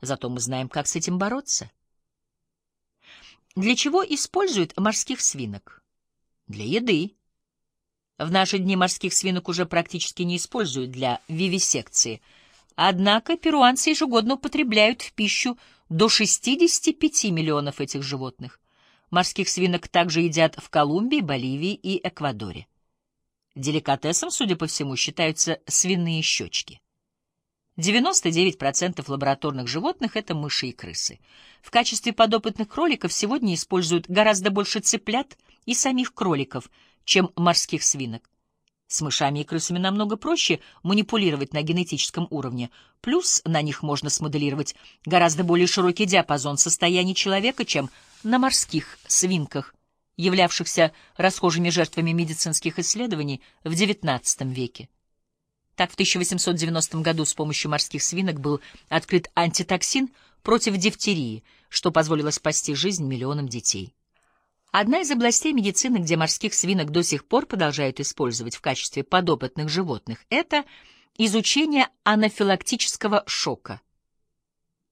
Зато мы знаем, как с этим бороться. Для чего используют морских свинок? Для еды. В наши дни морских свинок уже практически не используют для вивисекции. Однако перуанцы ежегодно употребляют в пищу до 65 миллионов этих животных. Морских свинок также едят в Колумбии, Боливии и Эквадоре. Деликатесом, судя по всему, считаются свиные щечки. 99% лабораторных животных — это мыши и крысы. В качестве подопытных кроликов сегодня используют гораздо больше цыплят и самих кроликов, чем морских свинок. С мышами и крысами намного проще манипулировать на генетическом уровне, плюс на них можно смоделировать гораздо более широкий диапазон состояний человека, чем на морских свинках, являвшихся расхожими жертвами медицинских исследований в XIX веке. Так, в 1890 году с помощью морских свинок был открыт антитоксин против дифтерии, что позволило спасти жизнь миллионам детей. Одна из областей медицины, где морских свинок до сих пор продолжают использовать в качестве подопытных животных, это изучение анафилактического шока.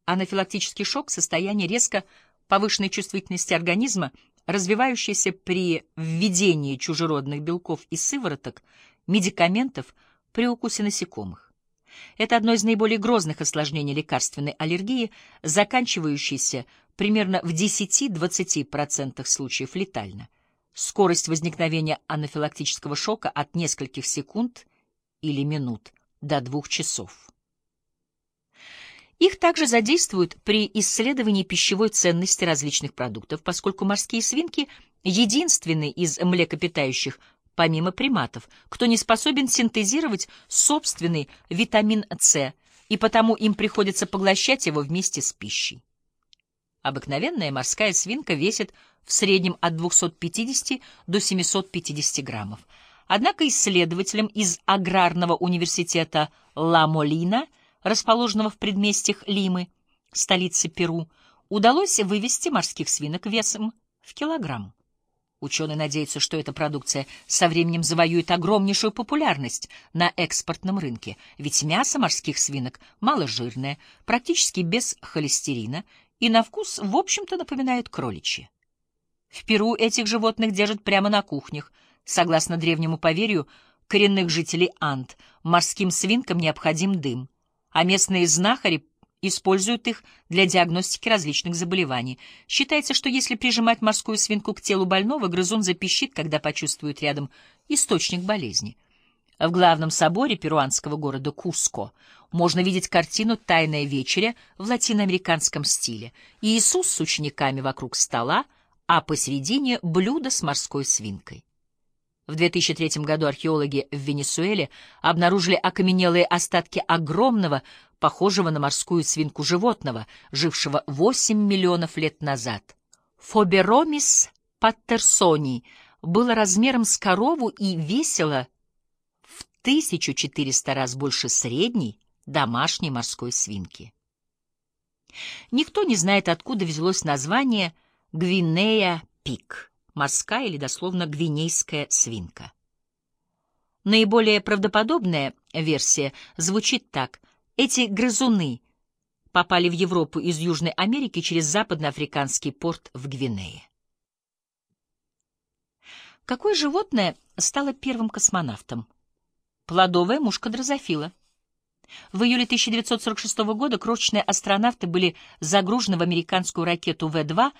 Анафилактический шок — состояние резко повышенной чувствительности организма, развивающееся при введении чужеродных белков и сывороток, медикаментов, при укусе насекомых. Это одно из наиболее грозных осложнений лекарственной аллергии, заканчивающейся примерно в 10-20% случаев летально. Скорость возникновения анафилактического шока от нескольких секунд или минут до двух часов. Их также задействуют при исследовании пищевой ценности различных продуктов, поскольку морские свинки — единственные из млекопитающих помимо приматов, кто не способен синтезировать собственный витамин С, и потому им приходится поглощать его вместе с пищей. Обыкновенная морская свинка весит в среднем от 250 до 750 граммов. Однако исследователям из Аграрного университета Ла-Молина, расположенного в предместьях Лимы, столицы Перу, удалось вывести морских свинок весом в килограмм. Ученые надеются, что эта продукция со временем завоюет огромнейшую популярность на экспортном рынке, ведь мясо морских свинок маложирное, практически без холестерина и на вкус, в общем-то, напоминает кроличье. В Перу этих животных держат прямо на кухнях. Согласно древнему поверью коренных жителей Анд, морским свинкам необходим дым, а местные знахари используют их для диагностики различных заболеваний. Считается, что если прижимать морскую свинку к телу больного, грызун запищит, когда почувствует рядом источник болезни. В главном соборе перуанского города Куско можно видеть картину «Тайная вечеря» в латиноамериканском стиле. Иисус с учениками вокруг стола, а посередине блюдо с морской свинкой. В 2003 году археологи в Венесуэле обнаружили окаменелые остатки огромного, похожего на морскую свинку животного, жившего 8 миллионов лет назад. Фоберомис паттерсони было размером с корову и весило в 1400 раз больше средней домашней морской свинки. Никто не знает, откуда взялось название Гвинея-пик морская или дословно гвинейская свинка. Наиболее правдоподобная версия звучит так. Эти грызуны попали в Европу из Южной Америки через западноафриканский порт в Гвинее. Какое животное стало первым космонавтом? Плодовая мушка дрозофила. В июле 1946 года крошечные астронавты были загружены в американскую ракету В-2